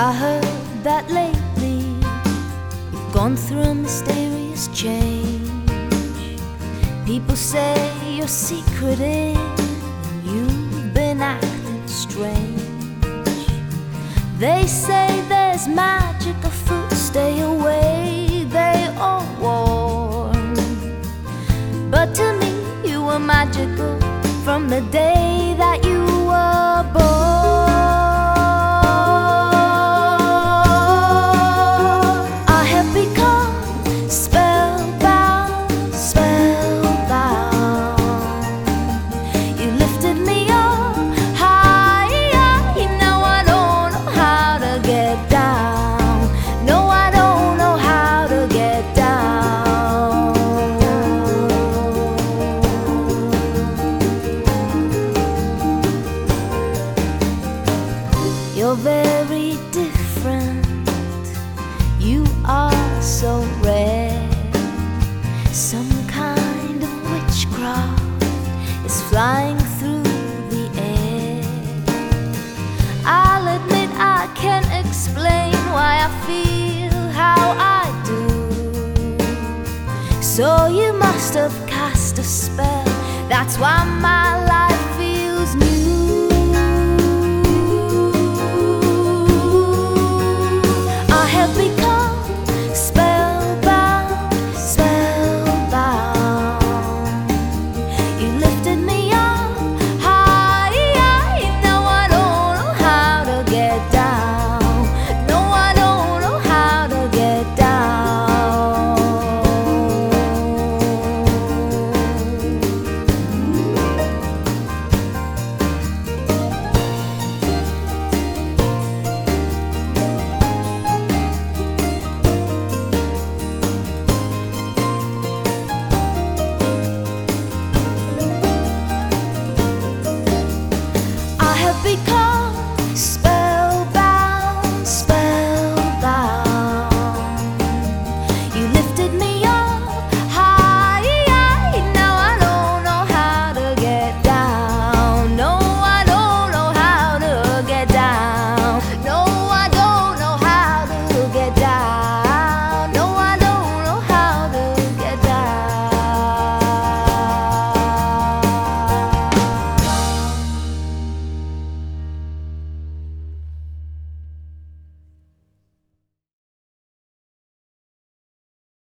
I heard that lately you've gone through a mysterious change. People say you're secretive and you've been acting strange. They say there's magic afoot, stay away, they all warn. But to me, you were magical from the day that you were born. You're very different. You are so rare. Some kind of witchcraft is flying through the air. I'll admit I can't explain why I feel how I do. So you must have cast a spell. That's why my